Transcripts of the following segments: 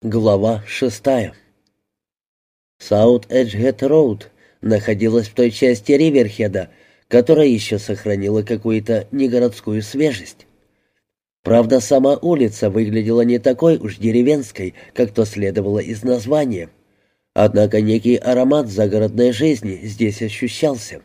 Глава шестая. Саут Эджгет Роуд находилась в той части Риверхеда, которая еще сохранила какую-то негородскую свежесть. Правда, сама улица выглядела не такой уж деревенской, как то следовало из названия. Однако некий аромат загородной жизни здесь ощущался.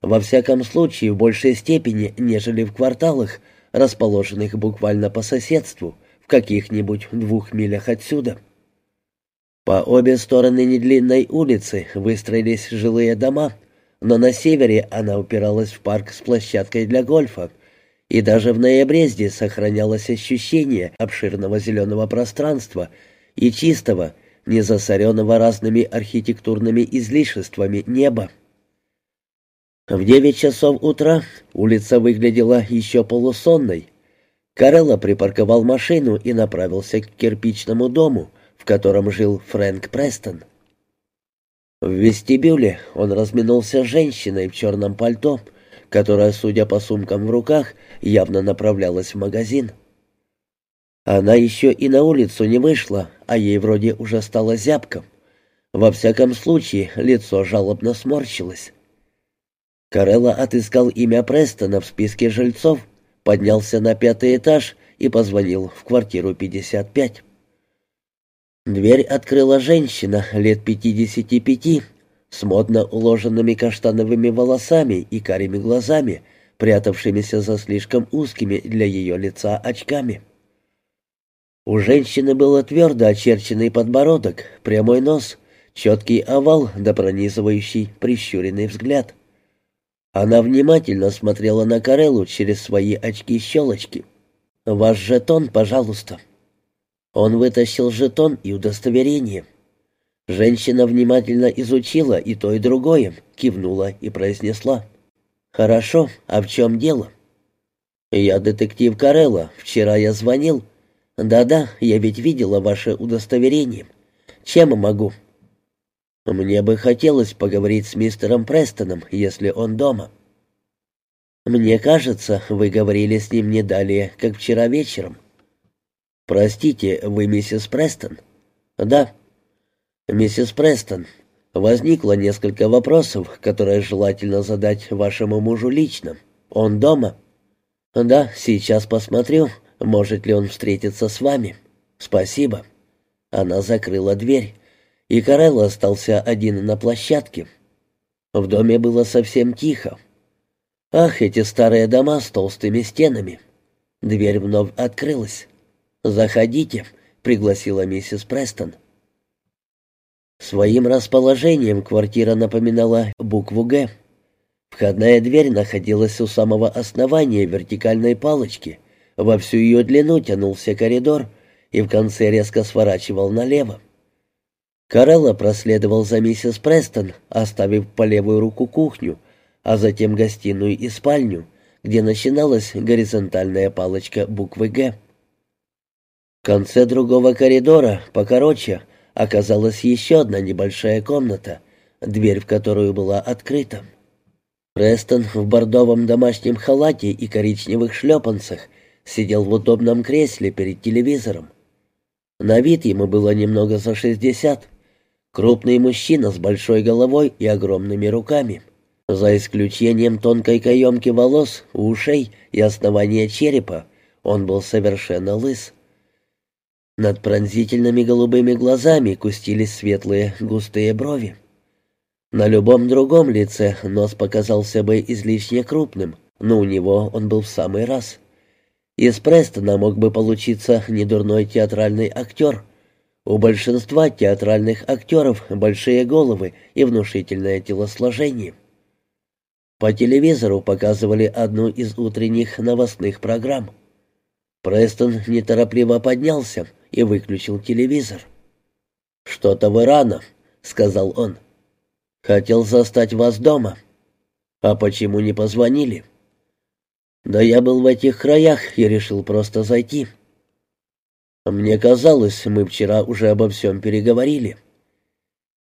Во всяком случае, в большей степени, нежели в кварталах, расположенных буквально по соседству – каких-нибудь двух милях отсюда. По обе стороны недлинной улицы выстроились жилые дома, но на севере она упиралась в парк с площадкой для гольфа, и даже в ноябре здесь сохранялось ощущение обширного зеленого пространства и чистого, не засоренного разными архитектурными излишествами неба. В девять часов утра улица выглядела еще полусонной, Карелла припарковал машину и направился к кирпичному дому, в котором жил Фрэнк Престон. В вестибюле он разминулся с женщиной в черном пальто, которая, судя по сумкам в руках, явно направлялась в магазин. Она еще и на улицу не вышла, а ей вроде уже стало зябко. Во всяком случае, лицо жалобно сморщилось. Карелла отыскал имя Престона в списке жильцов поднялся на пятый этаж и позвонил в квартиру 55. Дверь открыла женщина лет 55 с модно уложенными каштановыми волосами и карими глазами, прятавшимися за слишком узкими для ее лица очками. У женщины был твердо очерченный подбородок, прямой нос, четкий овал да пронизывающий прищуренный взгляд — она внимательно смотрела на Кареллу через свои очки-щелочки. «Ваш жетон, пожалуйста». Он вытащил жетон и удостоверение. Женщина внимательно изучила и то, и другое, кивнула и произнесла. «Хорошо, а в чем дело?» «Я детектив Карелла. Вчера я звонил». «Да-да, я ведь видела ваше удостоверение. Чем могу?» Мне бы хотелось поговорить с мистером Престоном, если он дома. Мне кажется, вы говорили с ним не далее, как вчера вечером. Простите, вы миссис Престон? Да. Миссис Престон, возникло несколько вопросов, которые желательно задать вашему мужу лично. Он дома? Да, сейчас посмотрю, может ли он встретиться с вами. Спасибо. Она закрыла дверь и Карелло остался один на площадке. В доме было совсем тихо. Ах, эти старые дома с толстыми стенами. Дверь вновь открылась. «Заходите», — пригласила миссис Престон. Своим расположением квартира напоминала букву «Г». Входная дверь находилась у самого основания вертикальной палочки. Во всю ее длину тянулся коридор и в конце резко сворачивал налево. Карелла проследовал за миссис Престон, оставив по левую руку кухню, а затем гостиную и спальню, где начиналась горизонтальная палочка буквы «Г». В конце другого коридора, покороче, оказалась еще одна небольшая комната, дверь в которую была открыта. Престон в бордовом домашнем халате и коричневых шлепанцах сидел в удобном кресле перед телевизором. На вид ему было немного за шестьдесят. Крупный мужчина с большой головой и огромными руками. За исключением тонкой каемки волос, ушей и основания черепа, он был совершенно лыс. Над пронзительными голубыми глазами кустились светлые густые брови. На любом другом лице нос показался бы излишне крупным, но у него он был в самый раз. Из Престона мог бы получиться недурной театральный актер — у большинства театральных актеров большие головы и внушительное телосложение. По телевизору показывали одну из утренних новостных программ. Престон неторопливо поднялся и выключил телевизор. «Что-то вы рано», — сказал он. «Хотел застать вас дома». «А почему не позвонили?» «Да я был в этих краях и решил просто зайти». Мне казалось, мы вчера уже обо всем переговорили.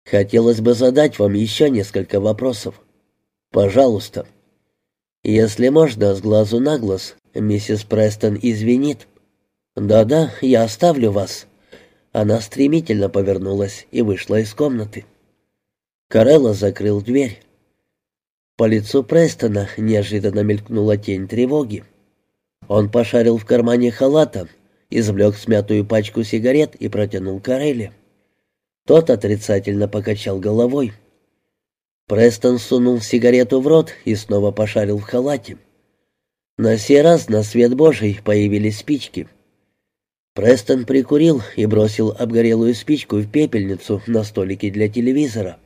Хотелось бы задать вам еще несколько вопросов. Пожалуйста. Если можно, с глазу на глаз, миссис Престон извинит. Да-да, я оставлю вас. Она стремительно повернулась и вышла из комнаты. Карелла закрыл дверь. По лицу Престона неожиданно мелькнула тень тревоги. Он пошарил в кармане халата, извлек смятую пачку сигарет и протянул Карелле. Тот отрицательно покачал головой. Престон сунул сигарету в рот и снова пошарил в халате. На сей раз на свет Божий появились спички. Престон прикурил и бросил обгорелую спичку в пепельницу на столике для телевизора.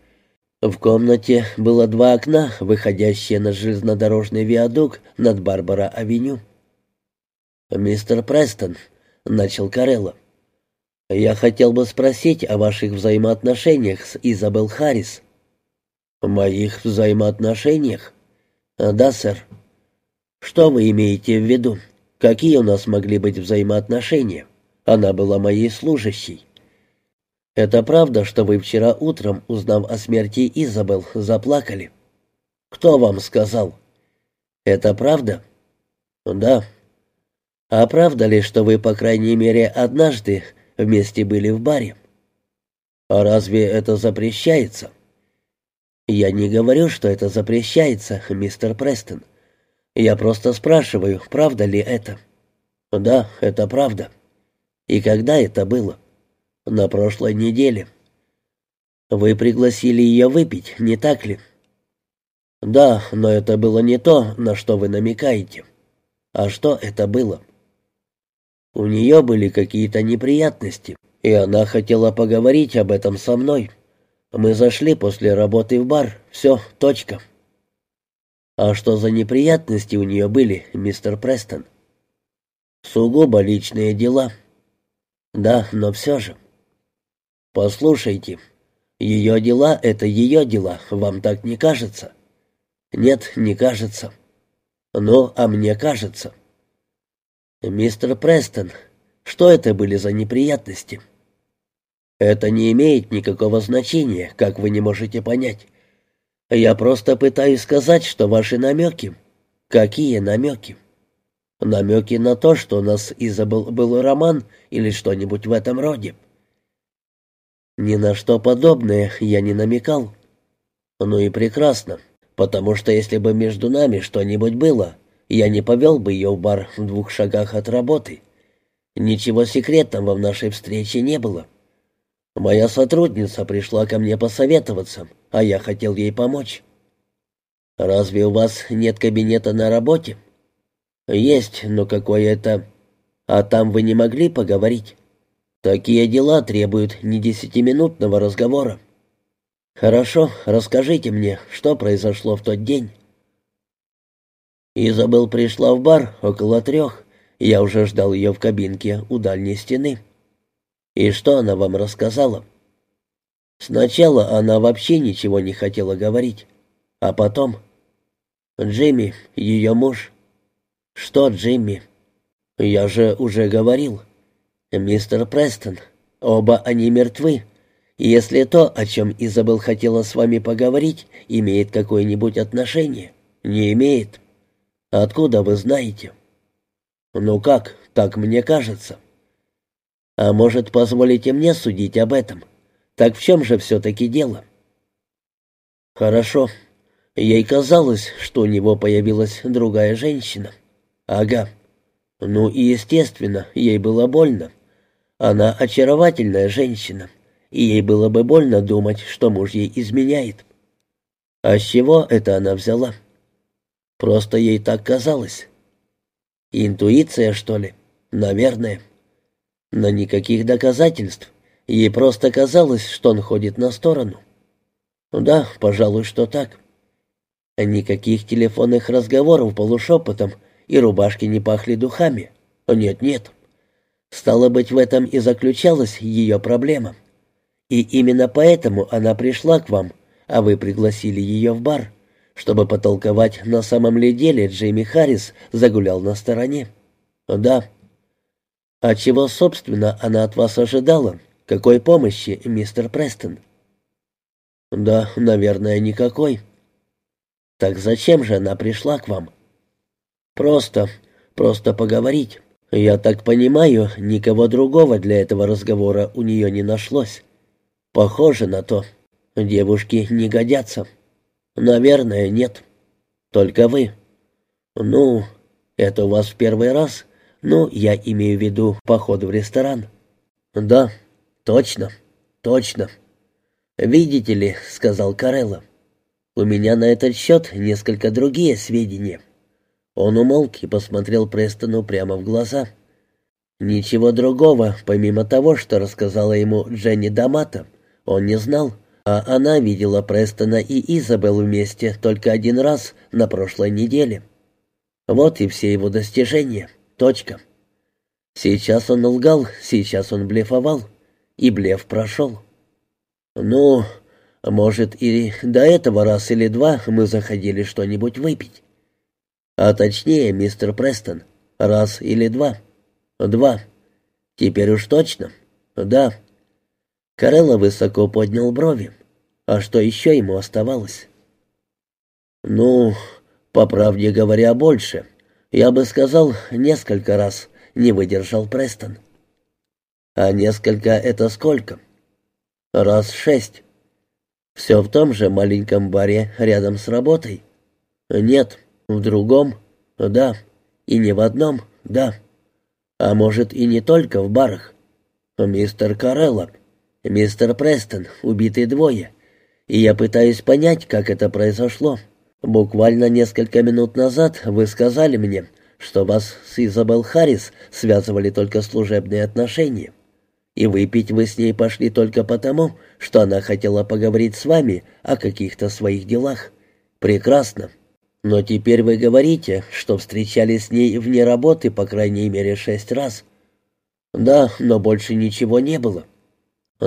В комнате было два окна, выходящие на железнодорожный виадук над Барбара-авеню. «Мистер Престон», — начал Карелло, — «я хотел бы спросить о ваших взаимоотношениях с Изабел Харрис». «Моих взаимоотношениях?» «Да, сэр». «Что вы имеете в виду? Какие у нас могли быть взаимоотношения?» Она была моей служащей. Это правда, что вы вчера утром, узнав о смерти Изабел, заплакали? Кто вам сказал? Это правда? Да. А правда ли, что вы, по крайней мере, однажды вместе были в баре? А разве это запрещается? Я не говорю, что это запрещается, мистер Престон. Я просто спрашиваю, правда ли это? Да, это правда. И когда это было? На прошлой неделе. Вы пригласили ее выпить, не так ли? Да, но это было не то, на что вы намекаете. А что это было? У нее были какие-то неприятности, и она хотела поговорить об этом со мной. Мы зашли после работы в бар. Все, точка. А что за неприятности у нее были, мистер Престон? Сугубо личные дела. Да, но все же. Послушайте, ее дела — это ее дела, вам так не кажется? Нет, не кажется. Ну, а мне кажется. Мистер Престон, что это были за неприятности? Это не имеет никакого значения, как вы не можете понять. Я просто пытаюсь сказать, что ваши намеки... Какие намеки? намеки на то, что у нас Изабел был роман или что-нибудь в этом роде. Ни на что подобное я не намекал. Ну и прекрасно, потому что если бы между нами что-нибудь было, я не повел бы ее в бар в двух шагах от работы. Ничего секретного в нашей встрече не было. Моя сотрудница пришла ко мне посоветоваться, а я хотел ей помочь. «Разве у вас нет кабинета на работе?» «Есть, но какое это...» «А там вы не могли поговорить?» «Такие дела требуют не десятиминутного разговора». «Хорошо, расскажите мне, что произошло в тот день?» Изабел пришла в бар около трех. Я уже ждал ее в кабинке у дальней стены. «И что она вам рассказала?» Сначала она вообще ничего не хотела говорить, а потом... Джимми, ее муж, «Что, Джимми?» «Я же уже говорил. Мистер Престон, оба они мертвы. Если то, о чем Изабел хотела с вами поговорить, имеет какое-нибудь отношение, не имеет. Откуда вы знаете?» «Ну как, так мне кажется». «А может, позволите мне судить об этом? Так в чем же все-таки дело?» «Хорошо. Ей казалось, что у него появилась другая женщина». «Ага. Ну и, естественно, ей было больно. Она очаровательная женщина, и ей было бы больно думать, что муж ей изменяет. А с чего это она взяла? Просто ей так казалось. Интуиция, что ли? Наверное. Но никаких доказательств. Ей просто казалось, что он ходит на сторону. Да, пожалуй, что так. Никаких телефонных разговоров полушепотом и рубашки не пахли духами. Нет-нет. Стало быть, в этом и заключалась ее проблема. И именно поэтому она пришла к вам, а вы пригласили ее в бар, чтобы потолковать, на самом ли деле Джейми Харрис загулял на стороне. Да. А чего, собственно, она от вас ожидала? Какой помощи, мистер Престон? Да, наверное, никакой. Так зачем же она пришла к вам? Просто, просто поговорить. Я так понимаю, никого другого для этого разговора у нее не нашлось. Похоже на то. Девушки не годятся. Наверное, нет. Только вы. Ну, это у вас в первый раз? Ну, я имею в виду поход в ресторан. Да, точно, точно. Видите ли, сказал Карелла, у меня на этот счет несколько другие сведения. Он умолк и посмотрел Престону прямо в глаза. Ничего другого, помимо того, что рассказала ему Дженни Дамата, он не знал, а она видела Престона и Изабел вместе только один раз на прошлой неделе. Вот и все его достижения. Точка. Сейчас он лгал, сейчас он блефовал, и блеф прошел. Ну, может, и до этого раз или два мы заходили что-нибудь выпить. А точнее, мистер Престон, раз или два. Два. Теперь уж точно. Да. Карелла высоко поднял брови. А что еще ему оставалось? Ну, по правде говоря, больше. Я бы сказал, несколько раз не выдержал Престон. А несколько — это сколько? Раз шесть. Все в том же маленьком баре рядом с работой? Нет. В другом? Да. И не в одном? Да. А может, и не только в барах? Мистер Карелло, мистер Престон, убиты двое. И я пытаюсь понять, как это произошло. Буквально несколько минут назад вы сказали мне, что вас с Изабел Харрис связывали только служебные отношения. И выпить вы с ней пошли только потому, что она хотела поговорить с вами о каких-то своих делах. Прекрасно. Но теперь вы говорите, что встречались с ней вне работы по крайней мере шесть раз. Да, но больше ничего не было.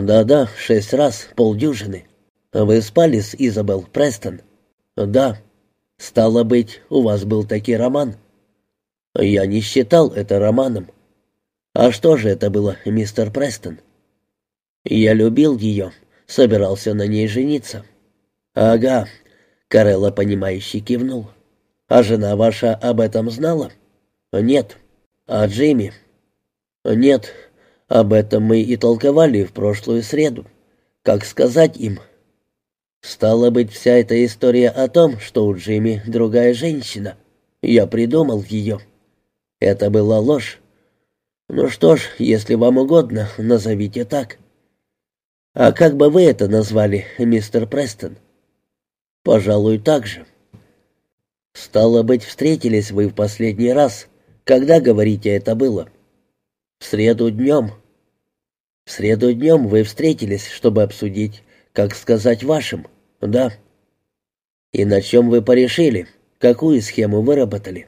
Да-да, шесть раз, полдюжины. Вы спали с Изабел Престон? Да. Стало быть, у вас был таки роман. Я не считал это романом. А что же это было, мистер Престон? Я любил ее, собирался на ней жениться. Ага, Карелла, понимающе кивнул. «А жена ваша об этом знала?» «Нет». «А Джимми?» «Нет. Об этом мы и толковали в прошлую среду. Как сказать им?» «Стало быть, вся эта история о том, что у Джимми другая женщина. Я придумал ее. Это была ложь. Ну что ж, если вам угодно, назовите так». «А как бы вы это назвали, мистер Престон?» «Пожалуй, так же». «Стало быть, встретились вы в последний раз. Когда, говорите, это было?» «В среду днем». «В среду днем вы встретились, чтобы обсудить, как сказать вашим, да?» «И на чем вы порешили? Какую схему выработали?»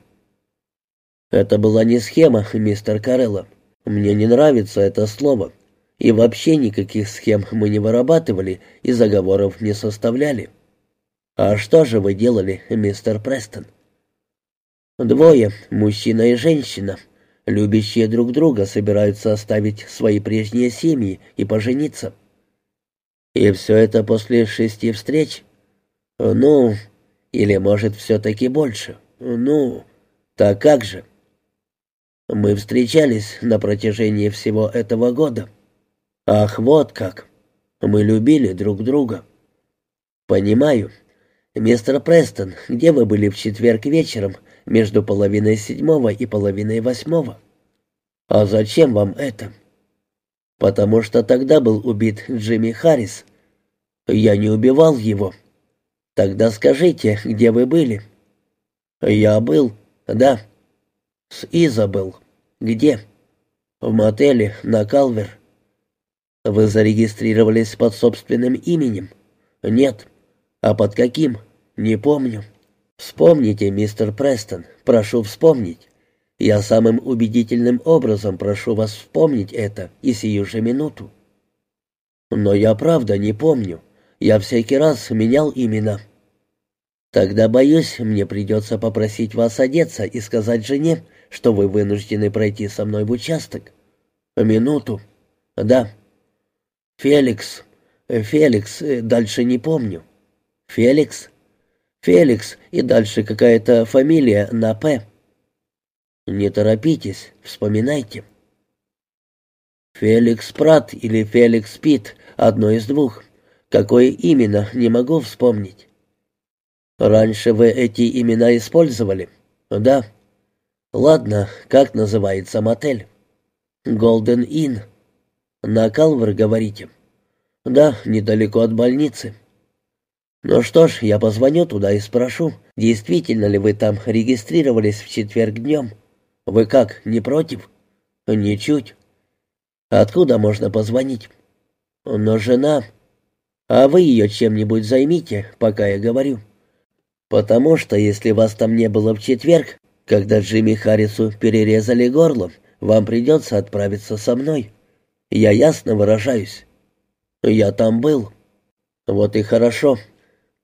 «Это была не схема, мистер Карелло. Мне не нравится это слово. И вообще никаких схем мы не вырабатывали и заговоров не составляли». «А что же вы делали, мистер Престон?» «Двое, мужчина и женщина, любящие друг друга, собираются оставить свои прежние семьи и пожениться». «И все это после шести встреч?» «Ну, или, может, все-таки больше?» «Ну, так как же?» «Мы встречались на протяжении всего этого года». «Ах, вот как! Мы любили друг друга». «Понимаю. «Мистер Престон, где вы были в четверг вечером между половиной седьмого и половиной восьмого?» «А зачем вам это?» «Потому что тогда был убит Джимми Харрис. Я не убивал его. Тогда скажите, где вы были?» «Я был, да. С Изабел. Где?» «В мотеле на Калвер». «Вы зарегистрировались под собственным именем?» «Нет». «А под каким?» «Не помню». «Вспомните, мистер Престон, прошу вспомнить. Я самым убедительным образом прошу вас вспомнить это и сию же минуту». «Но я правда не помню. Я всякий раз менял имена». «Тогда, боюсь, мне придется попросить вас одеться и сказать жене, что вы вынуждены пройти со мной в участок». «Минуту». «Да». «Феликс. Феликс. Дальше не помню». «Феликс?» Феликс и дальше какая-то фамилия на «П». Не торопитесь, вспоминайте. Феликс Прат или Феликс Пит, одно из двух. Какое именно, не могу вспомнить. Раньше вы эти имена использовали? Да. Ладно, как называется мотель? Голден Inn. На Калвер, говорите? Да, недалеко от больницы. Ну что ж, я позвоню туда и спрошу, действительно ли вы там регистрировались в четверг днем. Вы как, не против? Ничуть. Откуда можно позвонить? Но жена... А вы ее чем-нибудь займите, пока я говорю. Потому что если вас там не было в четверг, когда Джимми Харрису перерезали горло, вам придется отправиться со мной. Я ясно выражаюсь. Я там был. Вот и хорошо.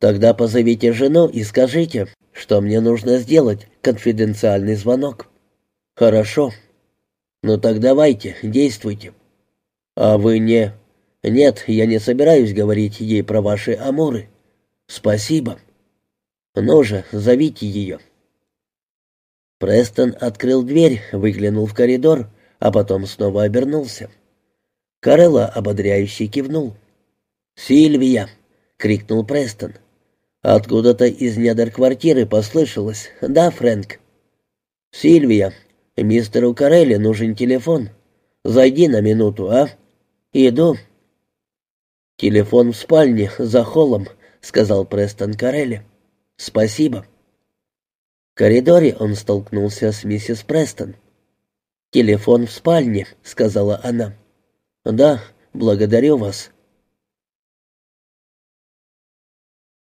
Тогда позовите жену и скажите, что мне нужно сделать конфиденциальный звонок. Хорошо. Ну так давайте, действуйте. А вы не... Нет, я не собираюсь говорить ей про ваши амуры. Спасибо. Ну же, зовите ее. Престон открыл дверь, выглянул в коридор, а потом снова обернулся. Карелла ободряюще кивнул. «Сильвия!» — крикнул Престон. Откуда-то из недр квартиры послышалось. «Да, Фрэнк?» «Сильвия, мистеру Карелле нужен телефон. Зайди на минуту, а?» «Иду». «Телефон в спальне, за холлом», — сказал Престон Карелли. «Спасибо». В коридоре он столкнулся с миссис Престон. «Телефон в спальне», — сказала она. «Да, благодарю вас.